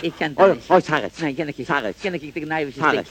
Ik ken dat Oh, niet. oh, Sarret. Nee, ken ik niet. Sarret. Ken ik niet. Ik naar je Sarret.